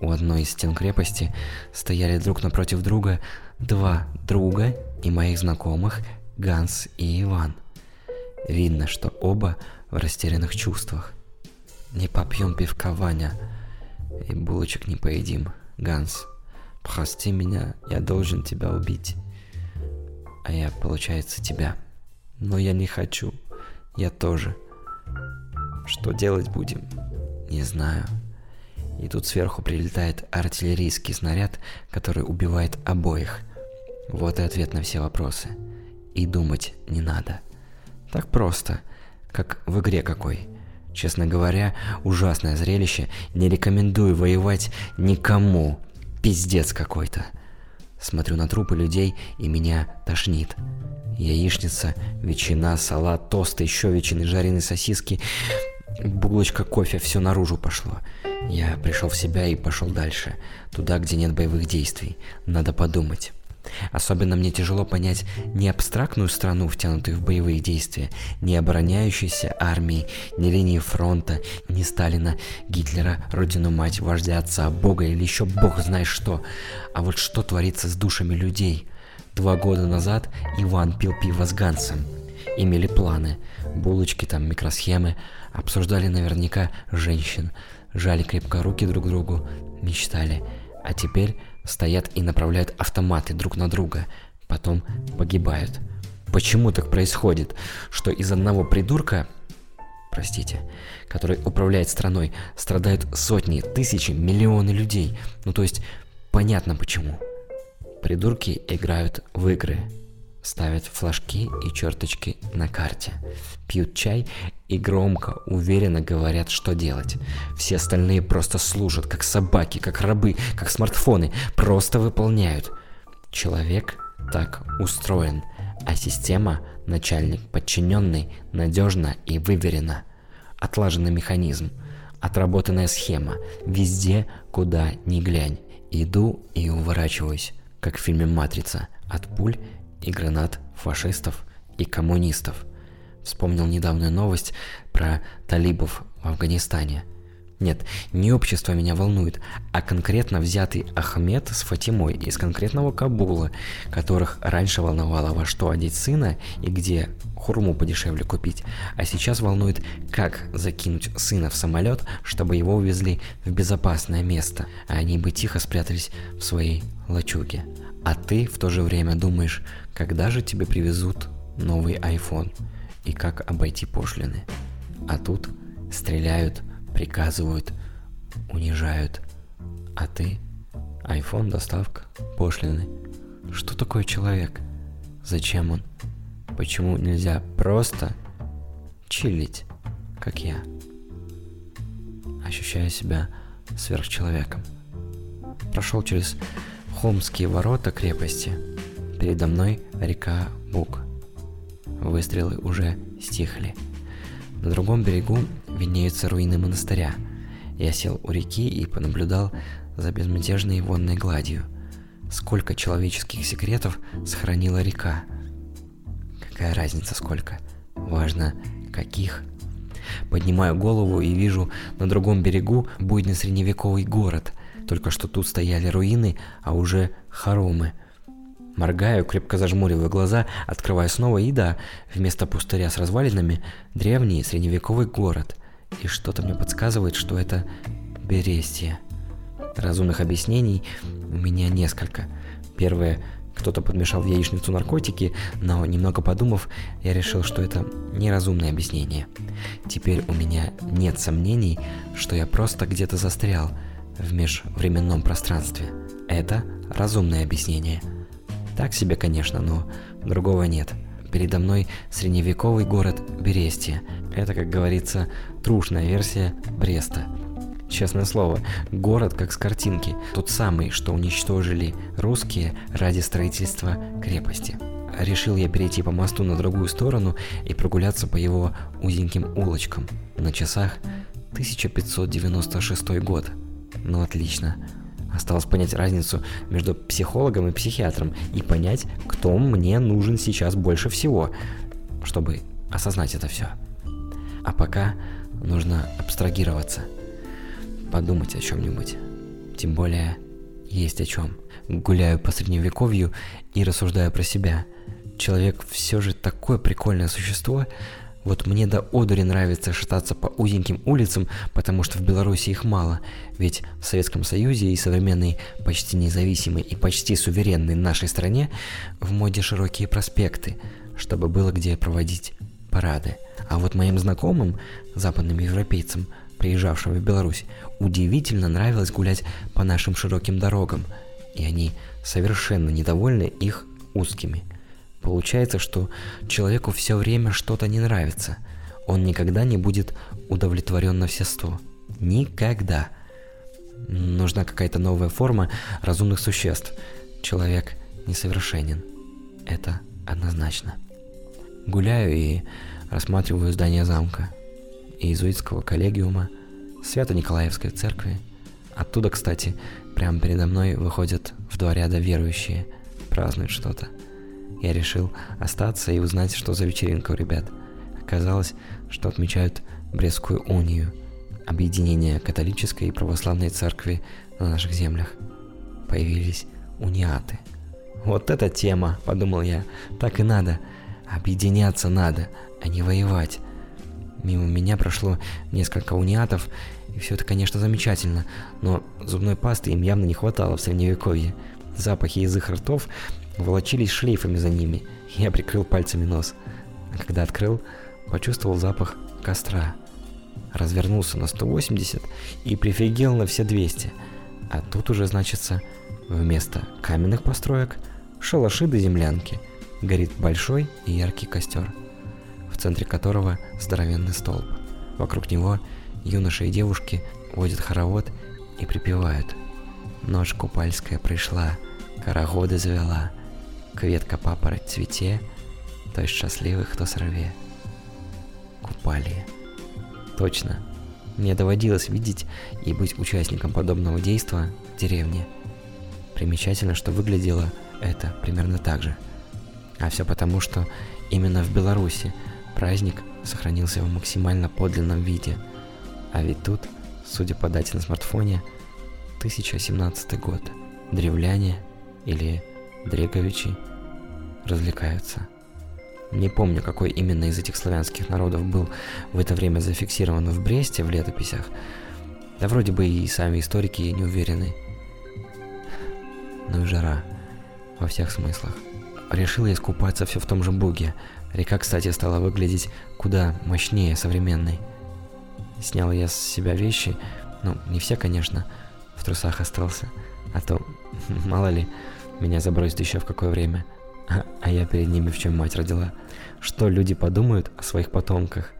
У одной из стен крепости стояли друг напротив друга два друга и моих знакомых Ганс и Иван. Видно, что оба в растерянных чувствах. Не попьем пивка, Ваня, и булочек не поедим, Ганс. Прости меня, я должен тебя убить. А я, получается, тебя. Но я не хочу. Я тоже. Что делать будем? Не знаю. И тут сверху прилетает артиллерийский снаряд, который убивает обоих. Вот и ответ на все вопросы. И думать не надо. Так просто, как в игре какой. Честно говоря, ужасное зрелище. Не рекомендую воевать никому. Пиздец какой-то. Смотрю на трупы людей, и меня тошнит. Яичница, ветчина, салат, тосты, еще ветчины, жареные сосиски, булочка кофе, все наружу пошло. Я пришел в себя и пошел дальше, туда, где нет боевых действий. Надо подумать. Особенно мне тяжело понять не абстрактную страну, втянутую в боевые действия, не обороняющейся армии, не линии фронта, не Сталина, Гитлера, родину мать, вождя отца, Бога или еще Бог знает что, а вот что творится с душами людей. Два года назад Иван пил пиво с Гансом. Имели планы, булочки там, микросхемы, обсуждали наверняка женщин, жали крепко руки друг другу, мечтали. А теперь стоят и направляют автоматы друг на друга, потом погибают. Почему так происходит, что из одного придурка, простите, который управляет страной, страдают сотни, тысячи, миллионы людей? Ну то есть понятно почему. Придурки играют в игры, ставят флажки и черточки на карте, пьют чай и громко, уверенно говорят, что делать. Все остальные просто служат, как собаки, как рабы, как смартфоны, просто выполняют. Человек так устроен, а система, начальник, подчиненный, надежно и выверено. Отлаженный механизм, отработанная схема, везде, куда ни глянь. Иду и уворачиваюсь, как в фильме «Матрица», от пуль и гранат фашистов и коммунистов. Вспомнил недавнюю новость про талибов в Афганистане. Нет, не общество меня волнует, а конкретно взятый Ахмед с Фатимой из конкретного Кабула, которых раньше волновало во что одеть сына и где хурму подешевле купить, а сейчас волнует, как закинуть сына в самолет, чтобы его увезли в безопасное место, а они бы тихо спрятались в своей лачуге. А ты в то же время думаешь, когда же тебе привезут новый iPhone и как обойти пошлины. А тут стреляют, приказывают, унижают. А ты iPhone, доставка, пошлины. Что такое человек? Зачем он? Почему нельзя просто чилить, как я? Ощущаю себя сверхчеловеком. Прошел через Холмские ворота крепости. Передо мной река Бук. Выстрелы уже стихли. На другом берегу виднеются руины монастыря. Я сел у реки и понаблюдал за безмятежной водной гладью. Сколько человеческих секретов сохранила река. Какая разница сколько? Важно, каких. Поднимаю голову и вижу на другом берегу буйный средневековый город – только что тут стояли руины, а уже хоромы. Моргаю, крепко зажмуриваю глаза, открываю снова, и да, вместо пустыря с развалинами древний средневековый город. И что-то мне подсказывает, что это Берестия. Разумных объяснений у меня несколько. Первое, кто-то подмешал в яичницу наркотики, но немного подумав, я решил, что это неразумное объяснение. Теперь у меня нет сомнений, что я просто где-то застрял – в межвременном пространстве. Это разумное объяснение. Так себе, конечно, но другого нет. Передо мной средневековый город Берестия. Это, как говорится, трушная версия Бреста. Честное слово, город как с картинки. Тот самый, что уничтожили русские ради строительства крепости. Решил я перейти по мосту на другую сторону и прогуляться по его узеньким улочкам. На часах 1596 год. Ну отлично. Осталось понять разницу между психологом и психиатром и понять, кто мне нужен сейчас больше всего, чтобы осознать это все. А пока нужно абстрагироваться, подумать о чем-нибудь. Тем более, есть о чем. Гуляю по средневековью и рассуждаю про себя. Человек все же такое прикольное существо, вот мне до одури нравится шататься по узеньким улицам, потому что в Беларуси их мало. Ведь в Советском Союзе и современной почти независимой и почти суверенной нашей стране в моде широкие проспекты, чтобы было где проводить парады. А вот моим знакомым, западным европейцам, приезжавшим в Беларусь, удивительно нравилось гулять по нашим широким дорогам, и они совершенно недовольны их узкими – Получается, что человеку все время что-то не нравится. Он никогда не будет удовлетворен на все сто. Никогда. Нужна какая-то новая форма разумных существ. Человек несовершенен. Это однозначно. Гуляю и рассматриваю здание замка, иезуитского коллегиума, Свято-Николаевской церкви. Оттуда, кстати, прямо передо мной выходят в два ряда верующие, празднуют что-то. Я решил остаться и узнать, что за вечеринка у ребят. Оказалось, что отмечают Брестскую унию, объединение католической и православной церкви на наших землях. Появились униаты. Вот эта тема, подумал я, так и надо. Объединяться надо, а не воевать. Мимо меня прошло несколько униатов, и все это, конечно, замечательно, но зубной пасты им явно не хватало в средневековье. Запахи из их ртов волочились шлейфами за ними. Я прикрыл пальцами нос. А когда открыл, почувствовал запах костра. Развернулся на 180 и прифигел на все 200. А тут уже, значится, вместо каменных построек шалаши до землянки. Горит большой и яркий костер, в центре которого здоровенный столб. Вокруг него юноши и девушки водят хоровод и припевают. Ночь купальская пришла, карагоды завела, Кветка папороть цвете, то есть счастливых, кто сорве. Купали. Точно. Мне доводилось видеть и быть участником подобного действа в деревне. Примечательно, что выглядело это примерно так же. А все потому, что именно в Беларуси праздник сохранился в максимально подлинном виде. А ведь тут, судя по дате на смартфоне, 1017 год. Древляне или Дреговичи развлекаются. Не помню, какой именно из этих славянских народов был в это время зафиксирован в Бресте в летописях. Да вроде бы и сами историки не уверены. Ну и жара. Во всех смыслах. Решил я искупаться все в том же Буге. Река, кстати, стала выглядеть куда мощнее современной. Снял я с себя вещи, ну, не все, конечно, в трусах остался, а то, мало ли, меня забросят еще в какое время. А, а я перед ними в чем мать родила. Что люди подумают о своих потомках?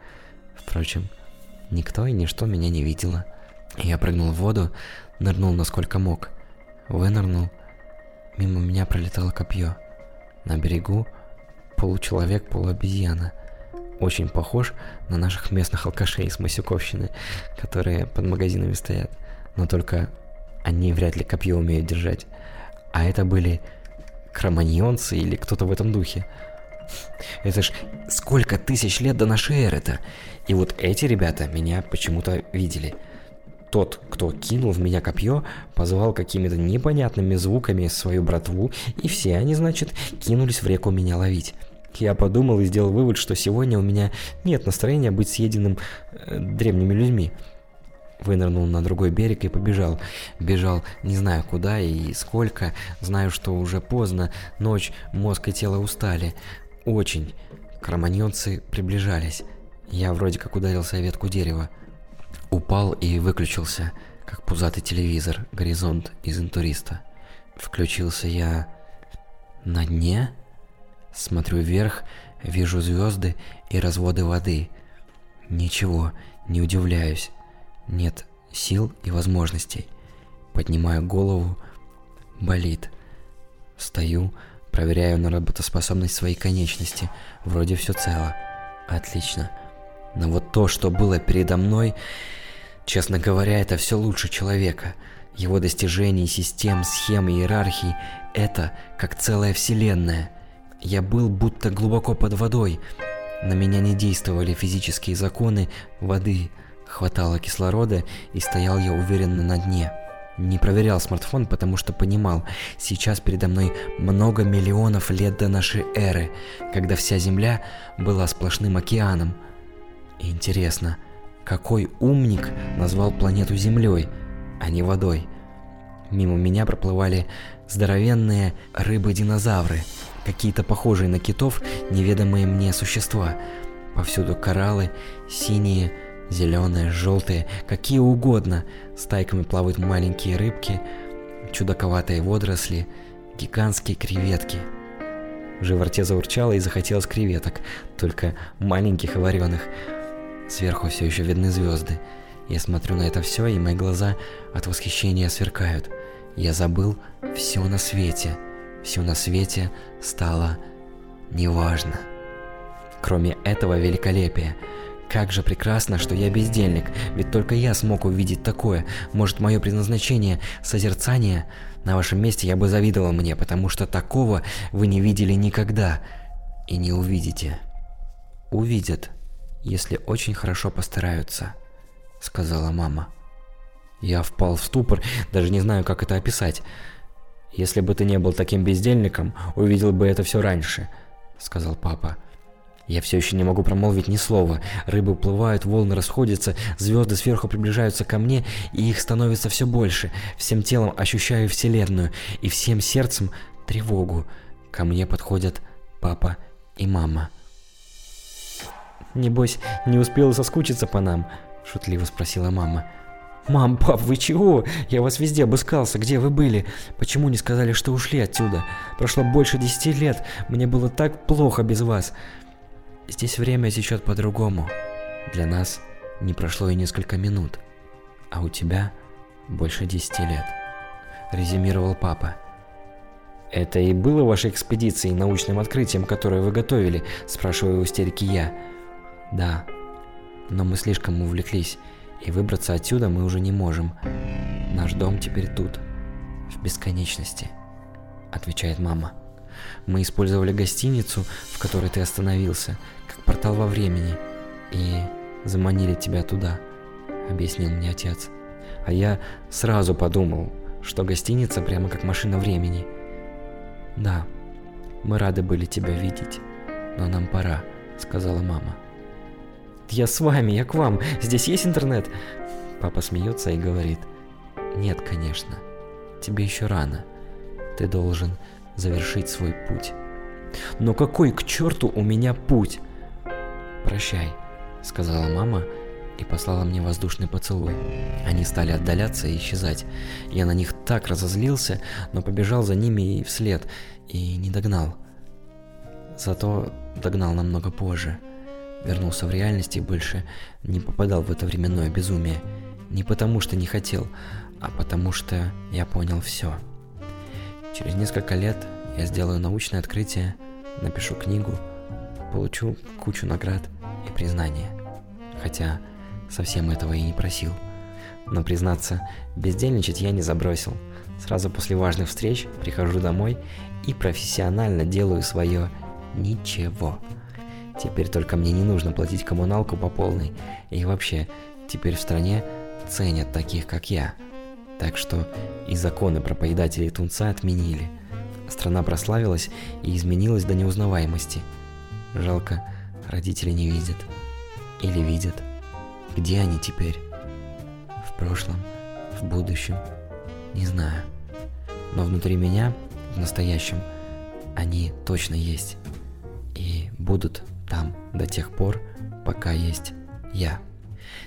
Впрочем, никто и ничто меня не видело. Я прыгнул в воду, нырнул насколько мог. Вынырнул. Мимо меня пролетало копье. На берегу получеловек, полуобезьяна. Очень похож на наших местных алкашей из Масюковщины, которые под магазинами стоят. Но только они вряд ли копье умеют держать. А это были кроманьонцы или кто-то в этом духе. Это ж сколько тысяч лет до нашей эры-то. И вот эти ребята меня почему-то видели. Тот, кто кинул в меня копье, позвал какими-то непонятными звуками свою братву, и все они, значит, кинулись в реку меня ловить. Я подумал и сделал вывод, что сегодня у меня нет настроения быть съеденным э, древними людьми вынырнул на другой берег и побежал. Бежал не знаю куда и сколько, знаю, что уже поздно, ночь, мозг и тело устали. Очень. Кроманьонцы приближались. Я вроде как ударился о ветку дерева. Упал и выключился, как пузатый телевизор, горизонт из интуриста. Включился я на дне, смотрю вверх, вижу звезды и разводы воды. Ничего, не удивляюсь нет сил и возможностей. Поднимаю голову, болит. Стою, проверяю на работоспособность своей конечности. Вроде все цело. Отлично. Но вот то, что было передо мной, честно говоря, это все лучше человека. Его достижений, систем, схем и иерархий – это как целая вселенная. Я был будто глубоко под водой. На меня не действовали физические законы воды – Хватало кислорода, и стоял я уверенно на дне. Не проверял смартфон, потому что понимал, сейчас передо мной много миллионов лет до нашей эры, когда вся Земля была сплошным океаном. Интересно, какой умник назвал планету Землей, а не водой? Мимо меня проплывали здоровенные рыбы-динозавры, какие-то похожие на китов неведомые мне существа. Повсюду кораллы, синие, зеленые, желтые, какие угодно. Стайками плавают маленькие рыбки, чудаковатые водоросли, гигантские креветки. В животе заурчало и захотелось креветок, только маленьких и вареных. Сверху все еще видны звезды. Я смотрю на это все, и мои глаза от восхищения сверкают. Я забыл все на свете. Все на свете стало неважно. Кроме этого великолепия, как же прекрасно, что я бездельник, ведь только я смог увидеть такое. Может, мое предназначение – созерцание? На вашем месте я бы завидовал мне, потому что такого вы не видели никогда и не увидите. Увидят, если очень хорошо постараются, сказала мама. Я впал в ступор, даже не знаю, как это описать. Если бы ты не был таким бездельником, увидел бы это все раньше, сказал папа. Я все еще не могу промолвить ни слова. Рыбы уплывают, волны расходятся, звезды сверху приближаются ко мне, и их становится все больше. Всем телом ощущаю Вселенную, и всем сердцем тревогу. Ко мне подходят папа и мама. «Небось, не успела соскучиться по нам?» – шутливо спросила мама. «Мам, пап, вы чего? Я вас везде обыскался, где вы были? Почему не сказали, что ушли отсюда? Прошло больше десяти лет, мне было так плохо без вас. Здесь время течет по-другому. Для нас не прошло и несколько минут, а у тебя больше десяти лет. Резюмировал папа. «Это и было вашей экспедицией, научным открытием, которое вы готовили?» – спрашиваю в истерике я. «Да, но мы слишком увлеклись, и выбраться отсюда мы уже не можем. Наш дом теперь тут, в бесконечности», – отвечает мама. «Мы использовали гостиницу, в которой ты остановился, как портал во времени, и заманили тебя туда», — объяснил мне отец. А я сразу подумал, что гостиница прямо как машина времени. «Да, мы рады были тебя видеть, но нам пора», — сказала мама. «Я с вами, я к вам, здесь есть интернет?» Папа смеется и говорит, «Нет, конечно, тебе еще рано, ты должен завершить свой путь». «Но какой к черту у меня путь?» «Прощай», — сказала мама и послала мне воздушный поцелуй. Они стали отдаляться и исчезать. Я на них так разозлился, но побежал за ними и вслед, и не догнал. Зато догнал намного позже. Вернулся в реальность и больше не попадал в это временное безумие. Не потому что не хотел, а потому что я понял все. Через несколько лет я сделаю научное открытие, напишу книгу, получу кучу наград и признания. Хотя совсем этого и не просил. Но признаться, бездельничать я не забросил. Сразу после важных встреч прихожу домой и профессионально делаю свое ничего. Теперь только мне не нужно платить коммуналку по полной. И вообще, теперь в стране ценят таких, как я. Так что и законы про поедателей тунца отменили. Страна прославилась и изменилась до неузнаваемости – Жалко, родители не видят. Или видят. Где они теперь? В прошлом, в будущем, не знаю. Но внутри меня, в настоящем, они точно есть. И будут там до тех пор, пока есть я.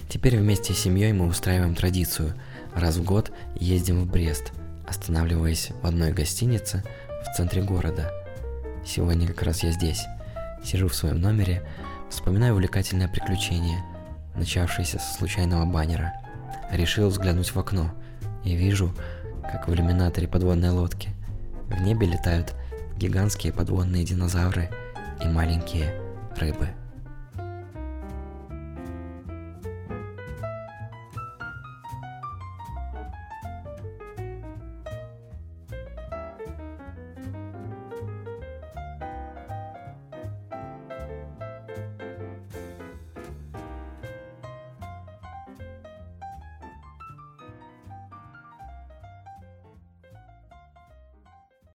Теперь вместе с семьей мы устраиваем традицию. Раз в год ездим в Брест, останавливаясь в одной гостинице в центре города. Сегодня как раз я здесь. Сижу в своем номере, вспоминаю увлекательное приключение, начавшееся со случайного баннера. Решил взглянуть в окно и вижу, как в иллюминаторе подводной лодки в небе летают гигантские подводные динозавры и маленькие рыбы.